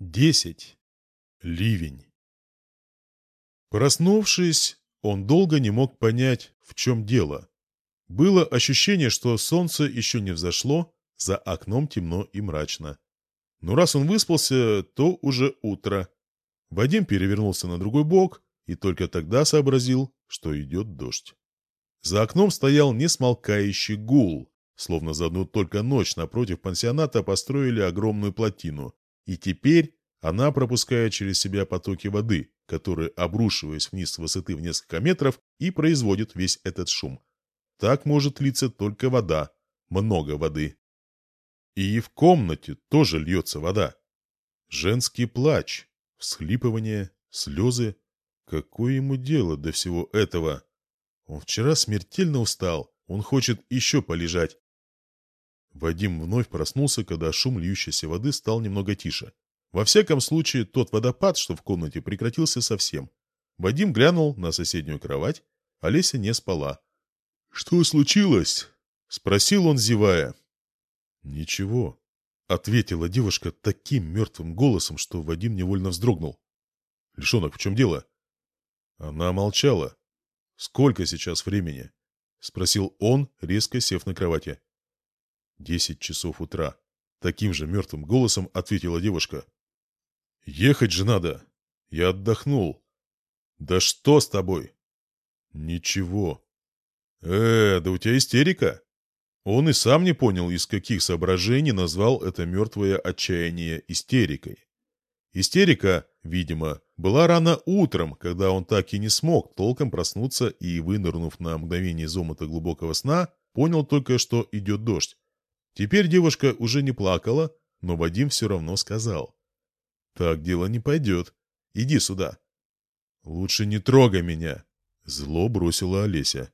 Десять. Ливень. Проснувшись, он долго не мог понять, в чем дело. Было ощущение, что солнце еще не взошло, за окном темно и мрачно. Но раз он выспался, то уже утро. Вадим перевернулся на другой бок и только тогда сообразил, что идет дождь. За окном стоял несмолкающий гул, словно за одну только ночь напротив пансионата построили огромную плотину, и теперь она пропускает через себя потоки воды, которые, обрушиваясь вниз с высоты в несколько метров, и производят весь этот шум. Так может литься только вода, много воды. И в комнате тоже льется вода. Женский плач, всхлипывание, слезы. Какое ему дело до всего этого? Он вчера смертельно устал, он хочет еще полежать. Вадим вновь проснулся, когда шум льющейся воды стал немного тише. Во всяком случае, тот водопад, что в комнате, прекратился совсем. Вадим глянул на соседнюю кровать. Олеся не спала. «Что случилось?» — спросил он, зевая. «Ничего», — ответила девушка таким мертвым голосом, что Вадим невольно вздрогнул. «Лишонок, в чем дело?» Она молчала. «Сколько сейчас времени?» — спросил он, резко сев на кровати. «Десять часов утра», — таким же мертвым голосом ответила девушка. «Ехать же надо. Я отдохнул». «Да что с тобой?» «Ничего». «Э, да у тебя истерика?» Он и сам не понял, из каких соображений назвал это мертвое отчаяние истерикой. Истерика, видимо, была рано утром, когда он так и не смог толком проснуться и, вынырнув на мгновение из омута глубокого сна, понял только, что идет дождь. Теперь девушка уже не плакала, но Вадим все равно сказал. «Так дело не пойдет. Иди сюда». «Лучше не трогай меня», — зло бросила Олеся.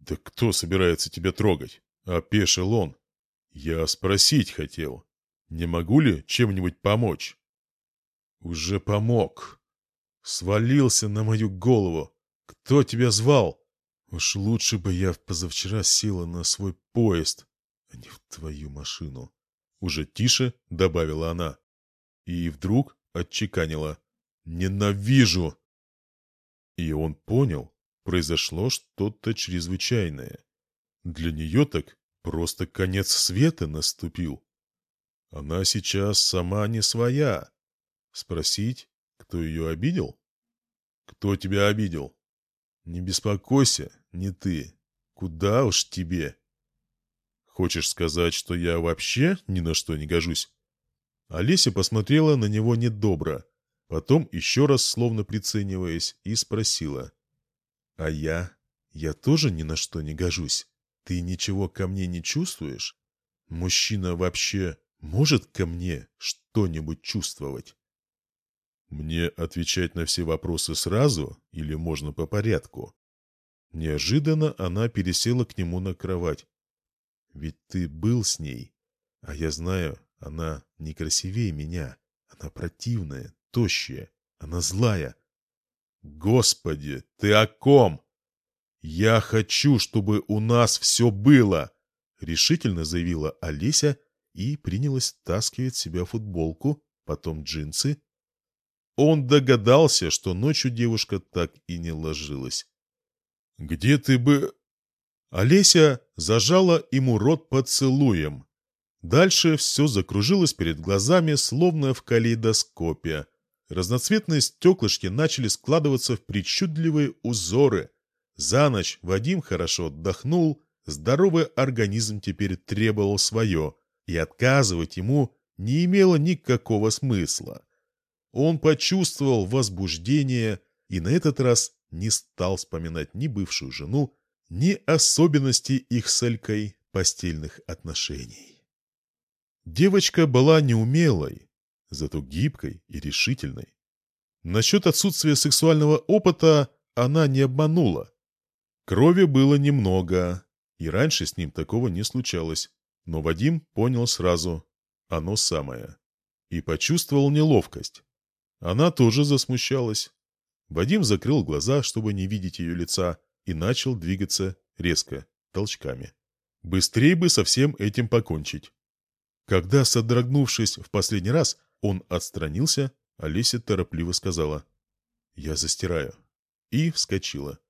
«Да кто собирается тебя трогать?» — опешил он. «Я спросить хотел, не могу ли чем-нибудь помочь?» «Уже помог. Свалился на мою голову. Кто тебя звал? Уж лучше бы я позавчера села на свой поезд, а не в твою машину». Уже тише добавила она. И вдруг отчеканила. «Ненавижу!» И он понял, произошло что-то чрезвычайное. Для нее так просто конец света наступил. Она сейчас сама не своя. Спросить, кто ее обидел? Кто тебя обидел? Не беспокойся, не ты. Куда уж тебе? Хочешь сказать, что я вообще ни на что не гожусь? Олеся посмотрела на него недобро, потом еще раз, словно прицениваясь, и спросила. «А я? Я тоже ни на что не гожусь?» Ты ничего ко мне не чувствуешь? Мужчина вообще может ко мне что-нибудь чувствовать? Мне отвечать на все вопросы сразу или можно по порядку? Неожиданно она пересела к нему на кровать. Ведь ты был с ней, а я знаю, она не красивее меня. Она противная, тощая, она злая. Господи, ты о ком? «Я хочу, чтобы у нас все было!» — решительно заявила Олеся и принялась таскивать себя футболку, потом джинсы. Он догадался, что ночью девушка так и не ложилась. «Где ты бы...» Олеся зажала ему рот поцелуем. Дальше все закружилось перед глазами, словно в калейдоскопе. Разноцветные стеклышки начали складываться в причудливые узоры. За ночь Вадим хорошо отдохнул, здоровый организм теперь требовал свое, и отказывать ему не имело никакого смысла. Он почувствовал возбуждение и на этот раз не стал вспоминать ни бывшую жену, ни особенности их с Элькой постельных отношений. Девочка была неумелой, зато гибкой и решительной. Насчет отсутствия сексуального опыта она не обманула. Крови было немного, и раньше с ним такого не случалось. Но Вадим понял сразу – оно самое. И почувствовал неловкость. Она тоже засмущалась. Вадим закрыл глаза, чтобы не видеть ее лица, и начал двигаться резко, толчками. Быстрее бы со всем этим покончить. Когда, содрогнувшись в последний раз, Он отстранился, а Леся торопливо сказала. «Я застираю». И вскочила.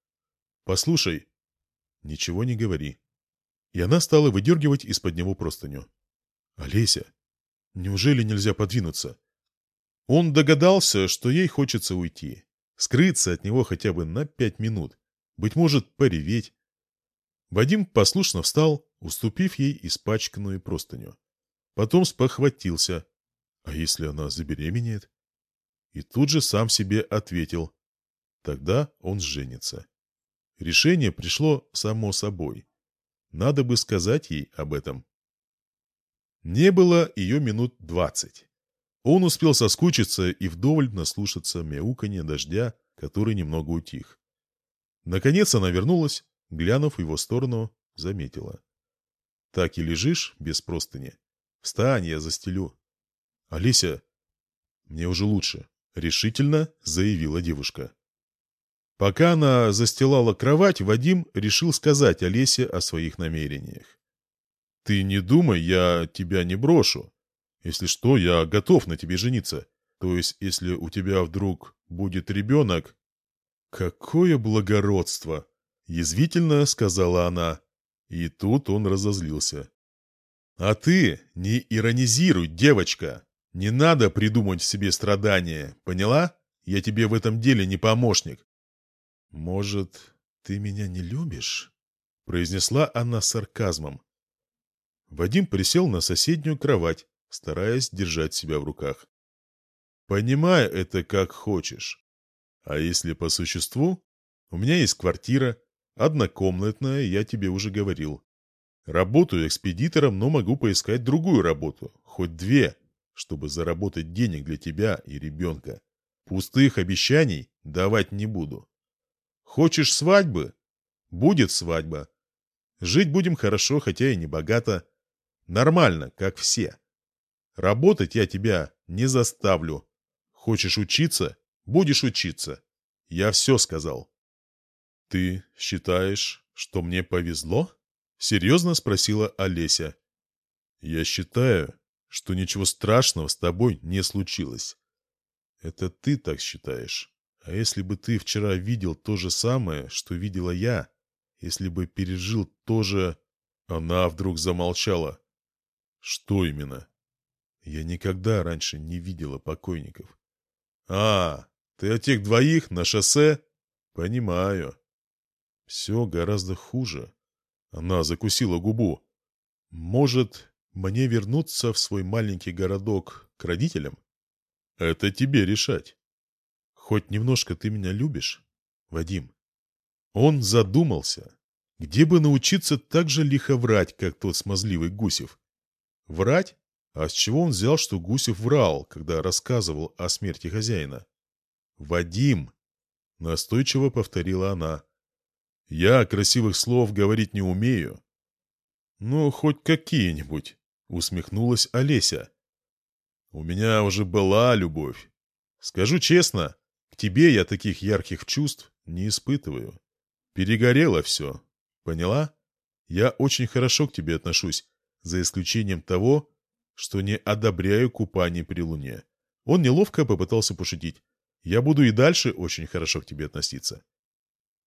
«Послушай». «Ничего не говори». И она стала выдергивать из-под него простыню. «Олеся, неужели нельзя подвинуться?» Он догадался, что ей хочется уйти. Скрыться от него хотя бы на пять минут. Быть может, пореветь. Вадим послушно встал, уступив ей испачканную простыню. Потом спохватился. А если она забеременеет? И тут же сам себе ответил. Тогда он женится. Решение пришло само собой. Надо бы сказать ей об этом. Не было ее минут двадцать. Он успел соскучиться и вдоволь наслушаться мяуканья дождя, который немного утих. Наконец она вернулась, глянув в его сторону, заметила. «Так и лежишь без простыни? Встань, я застелю». «Олеся, мне уже лучше», — решительно заявила девушка. Пока она застилала кровать, Вадим решил сказать Олесе о своих намерениях. «Ты не думай, я тебя не брошу. Если что, я готов на тебе жениться. То есть, если у тебя вдруг будет ребенок...» «Какое благородство!» — язвительно сказала она. И тут он разозлился. «А ты не иронизируй, девочка! Не надо придумать себе страдания, поняла? Я тебе в этом деле не помощник. «Может, ты меня не любишь?» — произнесла она сарказмом. Вадим присел на соседнюю кровать, стараясь держать себя в руках. «Понимаю это как хочешь. А если по существу? У меня есть квартира, однокомнатная, я тебе уже говорил. Работаю экспедитором, но могу поискать другую работу, хоть две, чтобы заработать денег для тебя и ребенка. Пустых обещаний давать не буду. Хочешь свадьбы? Будет свадьба. Жить будем хорошо, хотя и не богато. Нормально, как все. Работать я тебя не заставлю. Хочешь учиться? Будешь учиться. Я все сказал. Ты считаешь, что мне повезло? Серьезно спросила Олеся. Я считаю, что ничего страшного с тобой не случилось. Это ты так считаешь. А если бы ты вчера видел то же самое, что видела я, если бы пережил то же... Она вдруг замолчала. Что именно? Я никогда раньше не видела покойников. А, ты о тех двоих на шоссе? Понимаю. Все гораздо хуже. Она закусила губу. Может, мне вернуться в свой маленький городок к родителям? Это тебе решать. Хоть немножко ты меня любишь, Вадим?» Он задумался, где бы научиться так же лихо врать, как тот смазливый Гусев. Врать? А с чего он взял, что Гусев врал, когда рассказывал о смерти хозяина? «Вадим!» — настойчиво повторила она. «Я красивых слов говорить не умею». «Ну, хоть какие-нибудь», — усмехнулась Олеся. «У меня уже была любовь. Скажу честно, к тебе я таких ярких чувств не испытываю. Перегорело все. Поняла? Я очень хорошо к тебе отношусь, за исключением того, что не одобряю купание при луне. Он неловко попытался пошутить. Я буду и дальше очень хорошо к тебе относиться.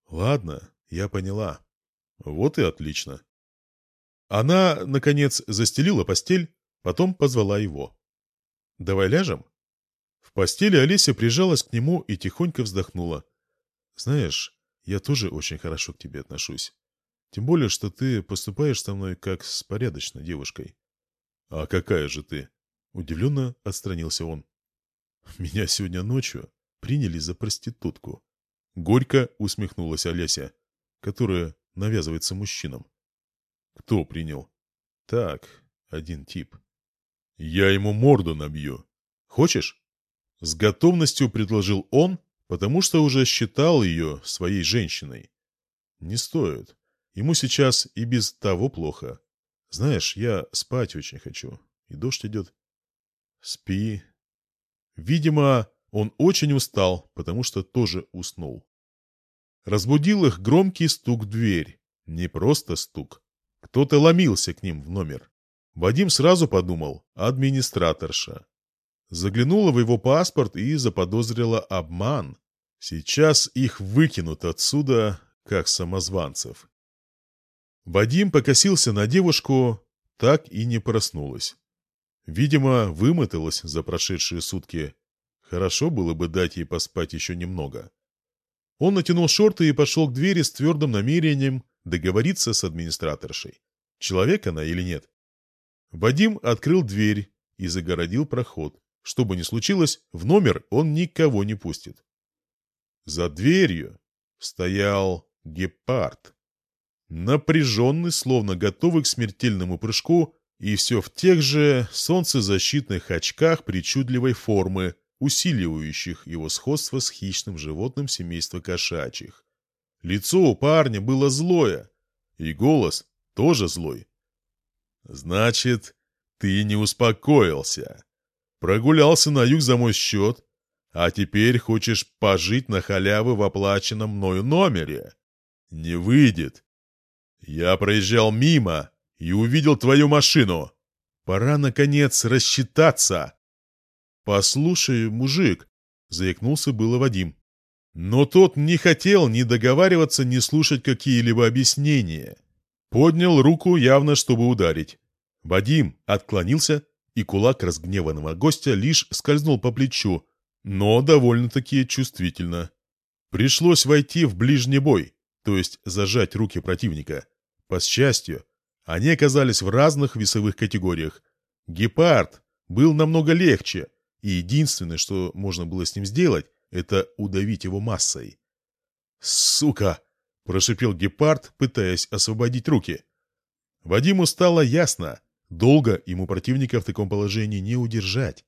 Ладно, я поняла. Вот и отлично. Она, наконец, застелила постель, потом позвала его. «Давай ляжем?» В постели Олеся прижалась к нему и тихонько вздохнула. «Знаешь, я тоже очень хорошо к тебе отношусь. Тем более, что ты поступаешь со мной как с порядочной девушкой». «А какая же ты?» Удивленно отстранился он. «Меня сегодня ночью приняли за проститутку». Горько усмехнулась Олеся, которая навязывается мужчинам. «Кто принял?» «Так, один тип». «Я ему морду набью. Хочешь?» С готовностью предложил он, потому что уже считал ее своей женщиной. Не стоит. Ему сейчас и без того плохо. Знаешь, я спать очень хочу. И дождь идет. Спи. Видимо, он очень устал, потому что тоже уснул. Разбудил их громкий стук в дверь. Не просто стук. Кто-то ломился к ним в номер. Вадим сразу подумал «администраторша». заглянула в его паспорт и заподозрила обман. Сейчас их выкинут отсюда, как самозванцев. Вадим покосился на девушку, так и не проснулась. Видимо, вымоталась за прошедшие сутки. Хорошо было бы дать ей поспать еще немного. Он натянул шорты и пошел к двери с твердым намерением договориться с администраторшей. Человек она или нет? Вадим открыл дверь и загородил проход. Что бы ни случилось, в номер он никого не пустит. За дверью стоял гепард. Напряженный, словно готовый к смертельному прыжку, и все в тех же солнцезащитных очках причудливой формы, усиливающих его сходство с хищным животным семейства кошачьих. Лицо у парня было злое, и голос тоже злой. «Значит, ты не успокоился. Прогулялся на юг за мой счет, а теперь хочешь пожить на халявы в оплаченном мною номере? Не выйдет. Я проезжал мимо и увидел твою машину. Пора, наконец, рассчитаться. Послушай, мужик, заикнулся было Вадим. Но тот не хотел ни договариваться, ни слушать какие-либо объяснения. Поднял руку явно, чтобы ударить. Вадим отклонился, и кулак разгневанного гостя лишь скользнул по плечу, но довольно-таки чувствительно. Пришлось войти в ближний бой, то есть зажать руки противника. По счастью, они оказались в разных весовых категориях. Гепард был намного легче, и единственное, что можно было с ним сделать, это удавить его массой. «Сука!» – прошипел гепард, пытаясь освободить руки. Вадиму стало ясно, долго ему противника в таком положении не удержать.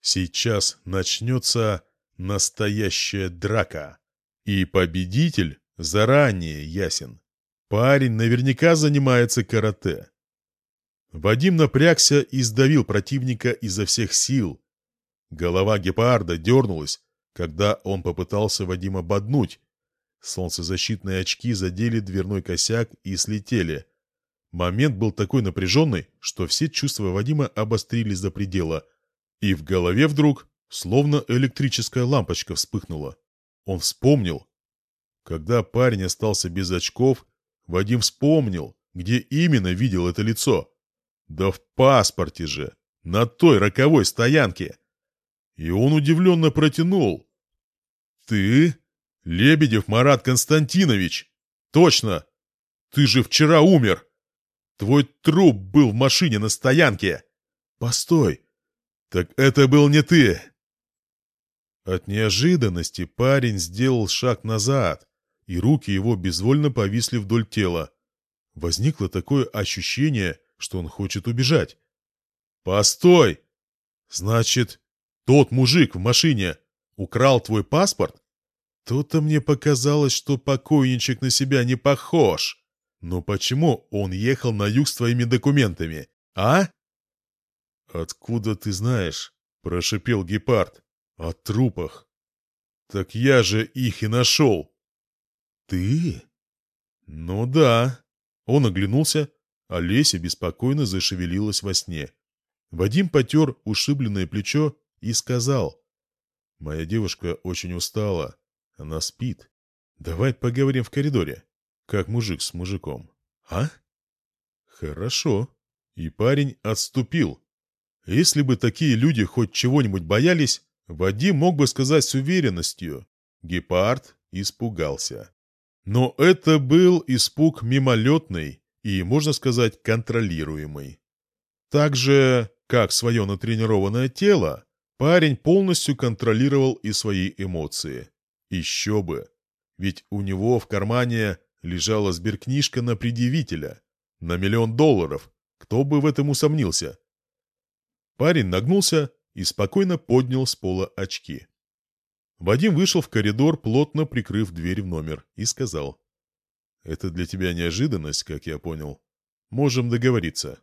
Сейчас начнется настоящая драка. И победитель заранее ясен. Парень наверняка занимается карате. Вадим напрягся и сдавил противника изо всех сил. Голова гепарда дернулась, когда он попытался Вадима боднуть. Солнцезащитные очки задели дверной косяк и слетели. Момент был такой напряженный, что все чувства Вадима обострились до предела, и в голове вдруг словно электрическая лампочка вспыхнула. Он вспомнил. Когда парень остался без очков, Вадим вспомнил, где именно видел это лицо. Да в паспорте же, на той роковой стоянке. И он удивленно протянул. «Ты? Лебедев Марат Константинович? Точно! Ты же вчера умер! Твой труп был в машине на стоянке! Постой, «Так это был не ты!» От неожиданности парень сделал шаг назад, и руки его безвольно повисли вдоль тела. Возникло такое ощущение, что он хочет убежать. «Постой! Значит, тот мужик в машине украл твой паспорт? То-то мне показалось, что покойничек на себя не похож. Но почему он ехал на юг с твоими документами, а?» «Откуда ты знаешь?» – прошипел гепард. «О трупах». «Так я же их и нашел». «Ты?» «Ну да». Он оглянулся, а Леся беспокойно зашевелилась во сне. Вадим потер ушибленное плечо и сказал. «Моя девушка очень устала. Она спит. Давай поговорим в коридоре, как мужик с мужиком. А?» «Хорошо». И парень отступил, если бы такие люди хоть чего-нибудь боялись, Вадим мог бы сказать с уверенностью. Гепард испугался. Но это был испуг мимолетный и, можно сказать, контролируемый. Так же, как свое натренированное тело, парень полностью контролировал и свои эмоции. Еще бы! Ведь у него в кармане лежала сберкнижка на предъявителя. На миллион долларов. Кто бы в этом усомнился? Парень нагнулся и спокойно поднял с пола очки. Вадим вышел в коридор, плотно прикрыв дверь в номер, и сказал. «Это для тебя неожиданность, как я понял. Можем договориться».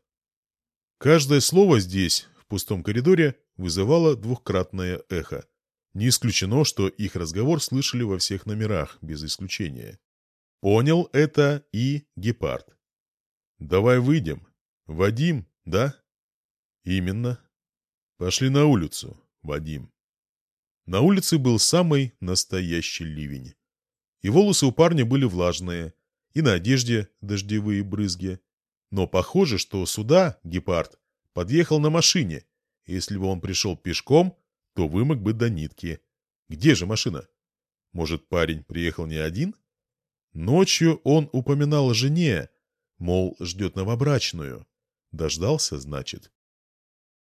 Каждое слово здесь, в пустом коридоре, вызывало двухкратное эхо. Не исключено, что их разговор слышали во всех номерах, без исключения. Понял это и Гепард. «Давай выйдем. Вадим, да?» «Именно. Пошли на улицу. Вадим. На улице был самый настоящий ливень. И волосы у парня были влажные, и на одежде дождевые брызги. Но похоже, что сюда гепард подъехал на машине. Если бы он пришел пешком, то вымок бы до нитки. Где же машина? Может, парень приехал не один? Ночью он упоминал жене, мол, ждет новобрачную. Дождался, значит.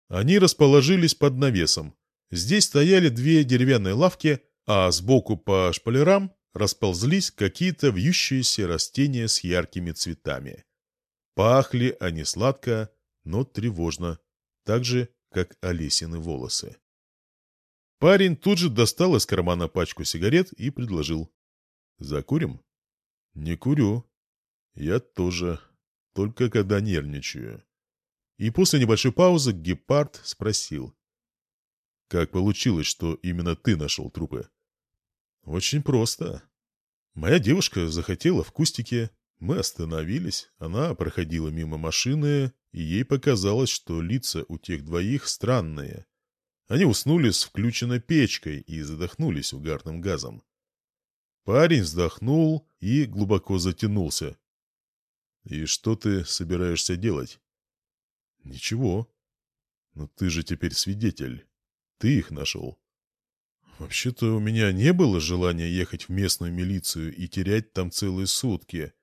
Они расположились под навесом. Здесь стояли две деревянные лавки, а сбоку по шпалерам расползлись какие-то вьющиеся растения с яркими цветами. Пахли они сладко, но тревожно, так же, как Олесины волосы. Парень тут же достал из кармана пачку сигарет и предложил. «Закурим?» «Не курю. Я тоже. Только когда нервничаю». И после небольшой паузы Гепард спросил. «Как получилось, что именно ты нашел трупы?» «Очень просто. Моя девушка захотела в кустике. Мы остановились. Она проходила мимо машины, и ей показалось, что лица у тех двоих странные. Они уснули с включенной печкой и задохнулись угарным газом. Парень вздохнул и глубоко затянулся. «И что ты собираешься делать?» «Ничего. Но ты же теперь свидетель. Ты их нашел». «Вообще-то у меня не было желания ехать в местную милицию и терять там целые сутки.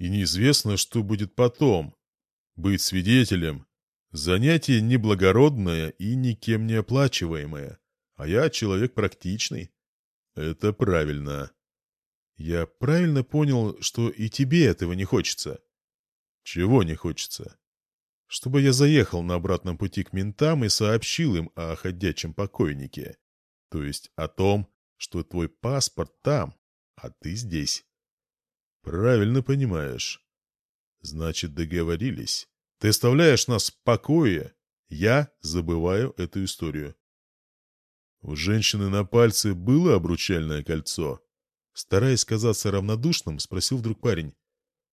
И неизвестно, что будет потом. Быть свидетелем — занятие неблагородное и никем не оплачиваемое. А я человек практичный». «Это правильно», я правильно понял, что и тебе этого не хочется? Чего не хочется? Чтобы я заехал на обратном пути к ментам и сообщил им о ходячем покойнике. То есть о том, что твой паспорт там, а ты здесь. Правильно понимаешь. Значит, договорились. Ты оставляешь нас в покое. Я забываю эту историю. У женщины на пальце было обручальное кольцо. Стараясь казаться равнодушным, спросил вдруг парень.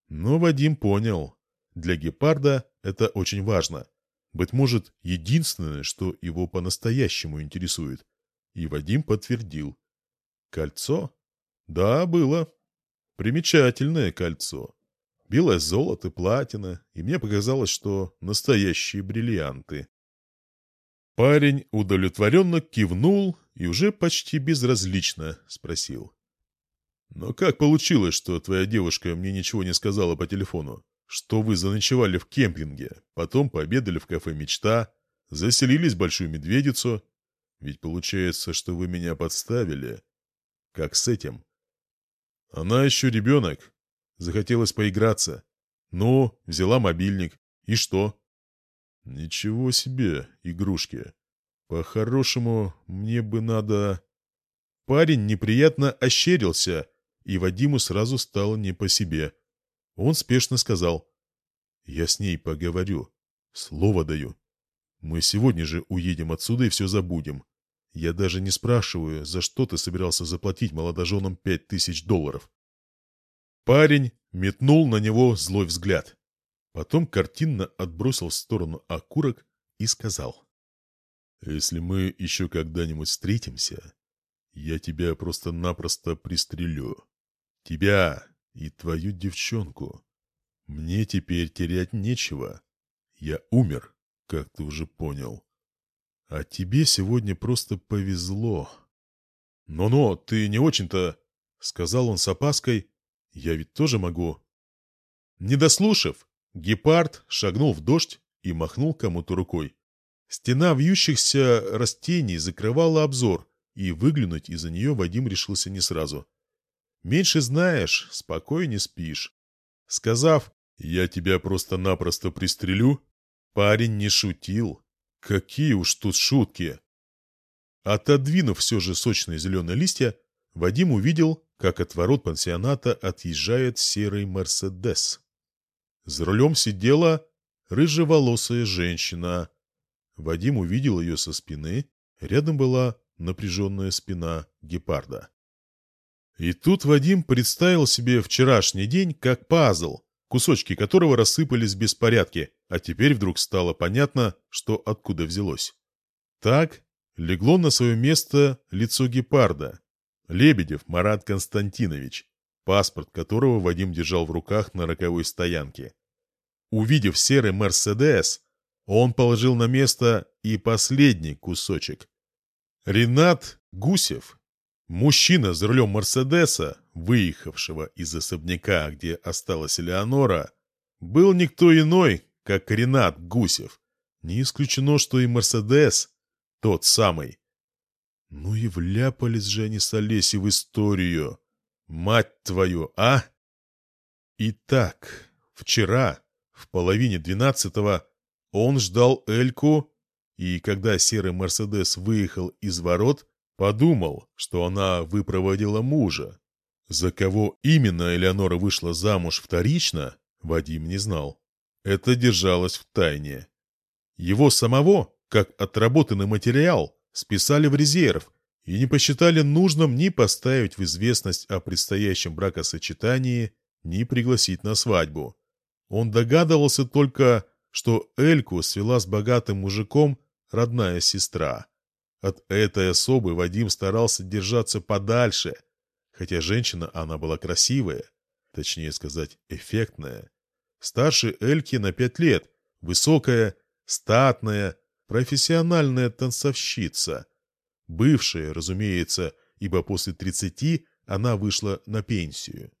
Но Вадим понял. Для гепарда это очень важно. Быть может, единственное, что его по-настоящему интересует. И Вадим подтвердил. Кольцо? Да, было. Примечательное кольцо. Белое золото, платина, и мне показалось, что настоящие бриллианты. Парень удовлетворенно кивнул и уже почти безразлично спросил. Но как получилось, что твоя девушка мне ничего не сказала по телефону? Что вы заночевали в кемпинге, потом пообедали в кафе «Мечта», заселились в Большую Медведицу? Ведь получается, что вы меня подставили. Как с этим? Она еще ребенок. Захотелось поиграться. Ну, взяла мобильник. И что? Ничего себе, игрушки. По-хорошему, мне бы надо... Парень неприятно ощерился, и Вадиму сразу стало не по себе. Он спешно сказал. «Я с ней поговорю. Слово даю. Мы сегодня же уедем отсюда и все забудем. Я даже не спрашиваю, за что ты собирался заплатить молодоженам пять тысяч долларов». Парень метнул на него злой взгляд. Потом картинно отбросил в сторону окурок и сказал. «Если мы еще когда-нибудь встретимся, я тебя просто-напросто пристрелю. Тебя и твою девчонку. Мне теперь терять нечего. Я умер, как ты уже понял. А тебе сегодня просто повезло. «Но-но, ты не очень-то...» — сказал он с опаской. «Я ведь тоже могу...» Не дослушав, гепард шагнул в дождь и махнул кому-то рукой. Стена вьющихся растений закрывала обзор, и выглянуть из-за нее Вадим решился не сразу. Меньше знаешь, спокойнее спишь. Сказав «я тебя просто-напросто пристрелю», парень не шутил. Какие уж тут шутки! Отодвинув все же сочные зеленые листья, Вадим увидел, как от ворот пансионата отъезжает серый «Мерседес». За рулем сидела рыжеволосая женщина. Вадим увидел ее со спины, рядом была напряженная спина гепарда. И тут Вадим представил себе вчерашний день как пазл, кусочки которого рассыпались в беспорядке, а теперь вдруг стало понятно, что откуда взялось. Так легло на свое место лицо гепарда. Лебедев Марат Константинович, паспорт которого Вадим держал в руках на роковой стоянке. Увидев серый «Мерседес», он положил на место и последний кусочек. Ренат Гусев, мужчина за рулем «Мерседеса», выехавшего из особняка, где осталась Элеонора, был никто иной, как Ренат Гусев. Не исключено, что и «Мерседес» тот самый. Ну и вляпались же они с Олесей в историю. Мать твою, а? Итак, вчера, в половине двенадцатого, он ждал Эльку, и когда серый «Мерседес» выехал из ворот, подумал, что она выпроводила мужа. За кого именно Элеонора вышла замуж вторично, Вадим не знал. Это держалось в тайне. Его самого, как отработанный материал, списали в резерв и не посчитали нужным ни поставить в известность о предстоящем бракосочетании, ни пригласить на свадьбу. Он догадывался только, что Эльку свела с богатым мужиком родная сестра. От этой особы Вадим старался держаться подальше, хотя женщина она была красивая, точнее сказать, эффектная. Старше Эльки на пять лет, высокая, статная, профессиональная танцовщица. Бывшая, разумеется, ибо после тридцати она вышла на пенсию.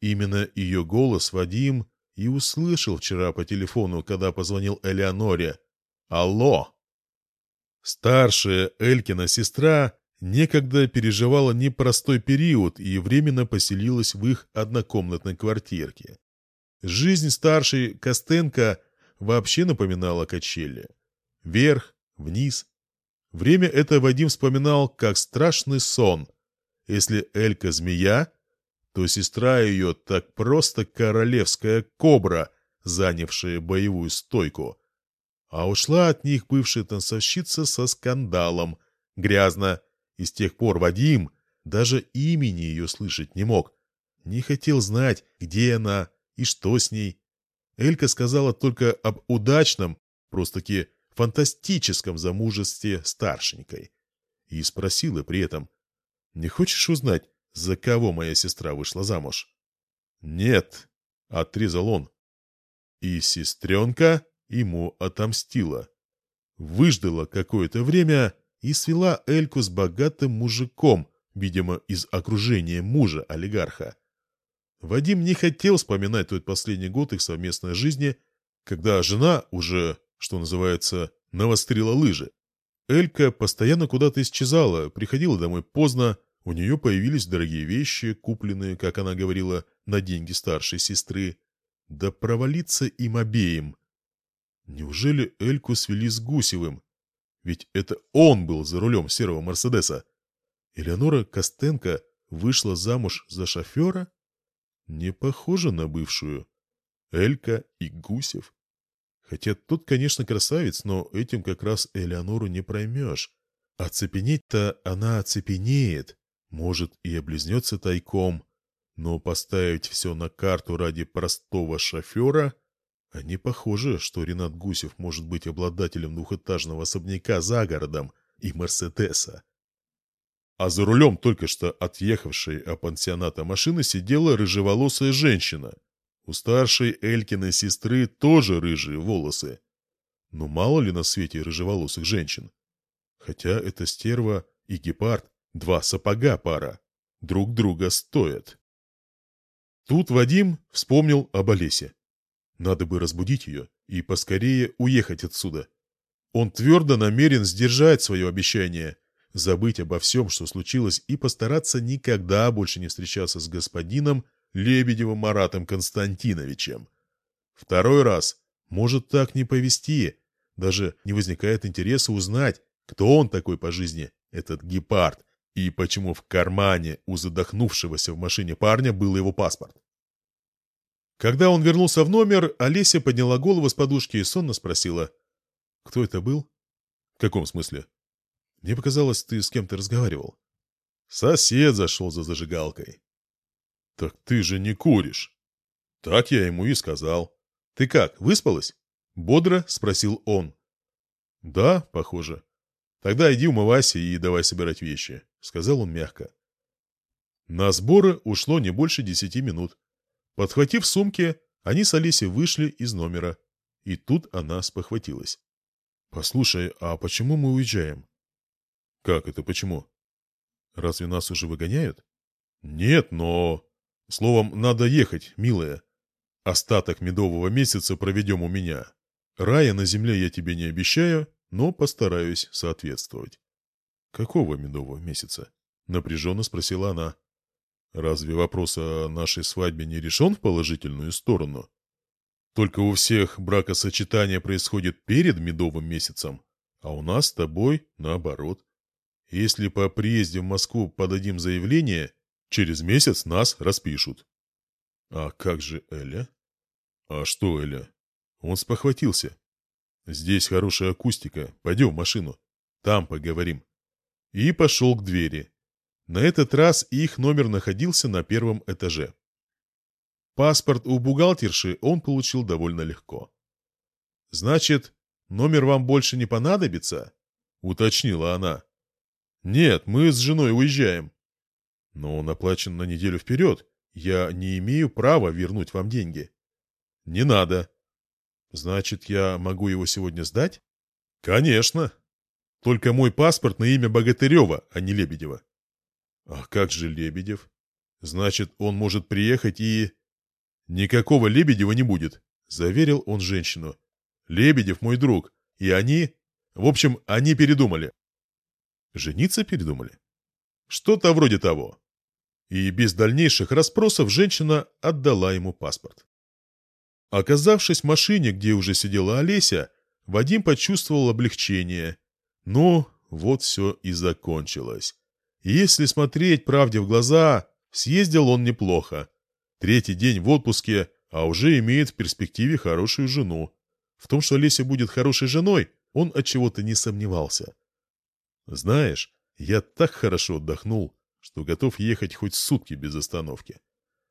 Именно ее голос Вадим и услышал вчера по телефону, когда позвонил Элеоноре. «Алло!» Старшая Элькина сестра некогда переживала непростой период и временно поселилась в их однокомнатной квартирке. Жизнь старшей Костенко вообще напоминала качели. Вверх, вниз. Время это Вадим вспоминал как страшный сон. Если Элька змея, то сестра ее так просто королевская кобра, занявшая боевую стойку. А ушла от них бывшая танцовщица со скандалом. Грязно. И с тех пор Вадим даже имени ее слышать не мог. Не хотел знать, где она и что с ней. Элька сказала только об удачном, просто-таки фантастическом замужестве старшенькой. И спросила при этом, «Не хочешь узнать, за кого моя сестра вышла замуж?» «Нет», — отрезал он. И сестренка ему отомстила. Выждала какое-то время и свела Эльку с богатым мужиком, видимо, из окружения мужа-олигарха. Вадим не хотел вспоминать тот последний год их совместной жизни, когда жена уже, что называется, навострила лыжи. Элька постоянно куда-то исчезала, приходила домой поздно, у нее появились дорогие вещи, купленные, как она говорила, на деньги старшей сестры. Да провалиться им обеим. Неужели Эльку свели с Гусевым? Ведь это он был за рулем серого Мерседеса. Элеонора Костенко вышла замуж за шофера? Не похоже на бывшую. Элька и Гусев. Хотя тот, конечно, красавец, но этим как раз Элеонору не проймешь. Оцепенеть-то она оцепенеет, может и облизнется тайком, но поставить все на карту ради простого шофера не похоже, что Ренат Гусев может быть обладателем двухэтажного особняка за городом и Мерседеса. А за рулем только что отъехавшей от пансионата машины сидела рыжеволосая женщина. У старшей Элькиной сестры тоже рыжие волосы. Но мало ли на свете рыжеволосых женщин. Хотя это стерва и гепард, два сапога пара, друг друга стоят. Тут Вадим вспомнил об Олесе. Надо бы разбудить ее и поскорее уехать отсюда. Он твердо намерен сдержать свое обещание, забыть обо всем, что случилось, и постараться никогда больше не встречаться с господином Лебедевым Маратом Константиновичем. Второй раз может так не повести, даже не возникает интереса узнать, кто он такой по жизни, этот гепард, и почему в кармане у задохнувшегося в машине парня был его паспорт. Когда он вернулся в номер, Олеся подняла голову с подушки и сонно спросила. «Кто это был?» «В каком смысле?» «Мне показалось, ты с кем-то разговаривал». «Сосед зашел за зажигалкой». «Так ты же не куришь». «Так я ему и сказал». «Ты как, выспалась?» Бодро спросил он. «Да, похоже». Тогда иди умывайся и давай собирать вещи», — сказал он мягко. На сборы ушло не больше десяти минут. Подхватив сумки, они с Олесей вышли из номера. И тут она спохватилась. «Послушай, а почему мы уезжаем?» «Как это почему?» «Разве нас уже выгоняют?» «Нет, но...» «Словом, надо ехать, милая. Остаток медового месяца проведем у меня. Рая на земле я тебе не обещаю, но постараюсь соответствовать». «Какого медового месяца?» — напряженно спросила она. «Разве вопрос о нашей свадьбе не решен в положительную сторону? Только у всех бракосочетание происходит перед медовым месяцем, а у нас с тобой наоборот. Если по приезде в Москву подадим заявление, через месяц нас распишут». «А как же Эля?» «А что Эля?» Он спохватился. «Здесь хорошая акустика. Пойдем в машину. Там поговорим». И пошел к двери. На этот раз их номер находился на первом этаже. Паспорт у бухгалтерши он получил довольно легко. «Значит, номер вам больше не понадобится?» — уточнила она. «Нет, мы с женой уезжаем». «Но он оплачен на неделю вперед. Я не имею права вернуть вам деньги». «Не надо. Значит, я могу его сегодня сдать? Конечно. Только мой паспорт на имя Богатырева, а не Лебедева. А как же Лебедев? Значит, он может приехать и... Никакого Лебедева не будет, заверил он женщину. Лебедев мой друг, и они... В общем, они передумали. Жениться передумали? Что-то вроде того. И без дальнейших расспросов женщина отдала ему паспорт. Оказавшись в машине, где уже сидела Олеся, Вадим почувствовал облегчение. Ну, вот все и закончилось. Если смотреть правде в глаза, съездил он неплохо. Третий день в отпуске, а уже имеет в перспективе хорошую жену. В том, что Олеся будет хорошей женой, он от чего-то не сомневался. Знаешь, я так хорошо отдохнул, что готов ехать хоть сутки без остановки,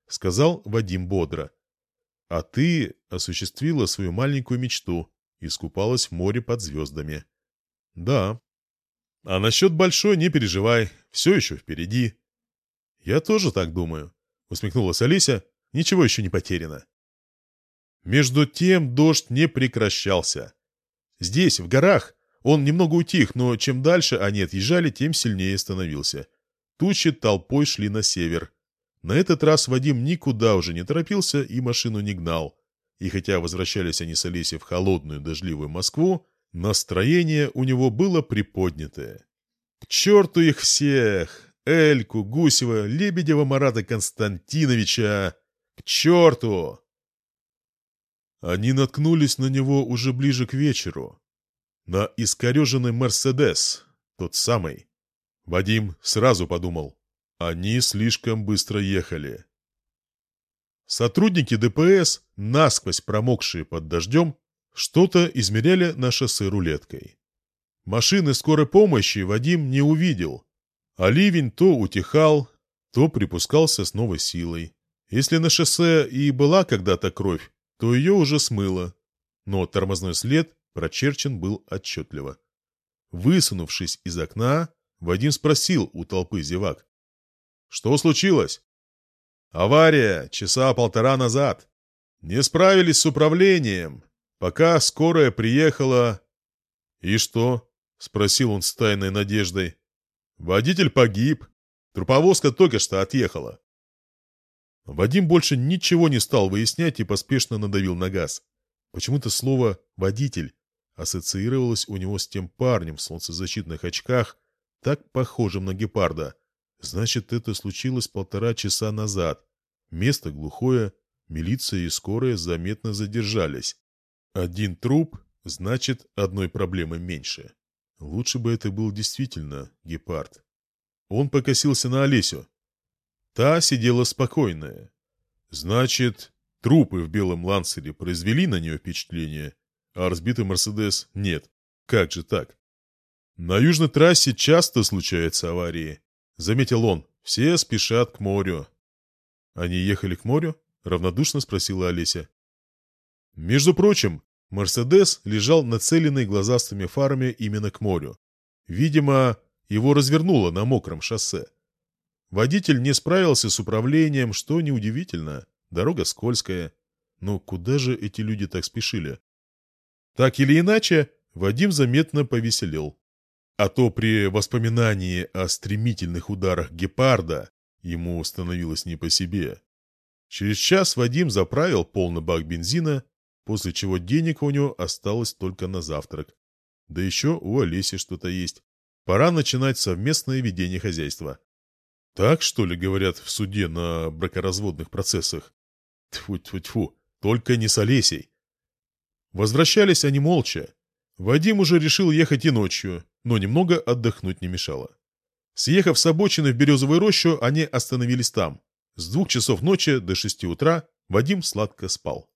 сказал Вадим бодро. А ты осуществила свою маленькую мечту, искупалась в море под звездами. Да. А насчет большой не переживай, все еще впереди. Я тоже так думаю, усмехнулась Алися, ничего еще не потеряно. Между тем дождь не прекращался. Здесь, в горах, он немного утих, но чем дальше они отъезжали, тем сильнее становился. Тучи толпой шли на север. На этот раз Вадим никуда уже не торопился и машину не гнал. И хотя возвращались они с Олесей в холодную дождливую Москву, настроение у него было приподнятое. К черту их всех! Эльку, Гусева, Лебедева Марата Константиновича! К черту! Они наткнулись на него уже ближе к вечеру. На искореженный «Мерседес», тот самый. Вадим сразу подумал, они слишком быстро ехали. Сотрудники ДПС, насквозь промокшие под дождем, что-то измеряли на шоссе рулеткой. Машины скорой помощи Вадим не увидел, а ливень то утихал, то припускался с новой силой. Если на шоссе и была когда-то кровь, то ее уже смыло, но тормозной след прочерчен был отчетливо. Высунувшись из окна, Вадим спросил у толпы зевак. Что случилось? Авария часа полтора назад. Не справились с управлением. Пока скорая приехала... И что? Спросил он с тайной надеждой. Водитель погиб. Труповозка только что отъехала. Вадим больше ничего не стал выяснять и поспешно надавил на газ. Почему-то слово «водитель» ассоциировалось у него с тем парнем в солнцезащитных очках, так похожим на гепарда. Значит, это случилось полтора часа назад. Место глухое, милиция и скорая заметно задержались. Один труп, значит, одной проблемы меньше. Лучше бы это был действительно гепард. Он покосился на Олесю. Та сидела спокойная. Значит, трупы в белом лансере произвели на нее впечатление, а разбитый Мерседес нет. Как же так? На южной трассе часто случаются аварии. Заметил он. Все спешат к морю. Они ехали к морю? Равнодушно спросила Олеся. Между прочим, Мерседес лежал нацеленный глазастыми фарами именно к морю. Видимо, его развернуло на мокром шоссе. Водитель не справился с управлением, что неудивительно. Дорога скользкая. Но куда же эти люди так спешили? Так или иначе, Вадим заметно повеселел. А то при воспоминании о стремительных ударах гепарда ему становилось не по себе. Через час Вадим заправил полный бак бензина, после чего денег у него осталось только на завтрак. Да еще у Олеси что-то есть. Пора начинать совместное ведение хозяйства. Так, что ли, говорят в суде на бракоразводных процессах? Тьфу-тьфу-тьфу, только не с Олесей. Возвращались они молча. Вадим уже решил ехать и ночью, но немного отдохнуть не мешало. Съехав с обочины в Березовую рощу, они остановились там. С двух часов ночи до шести утра Вадим сладко спал.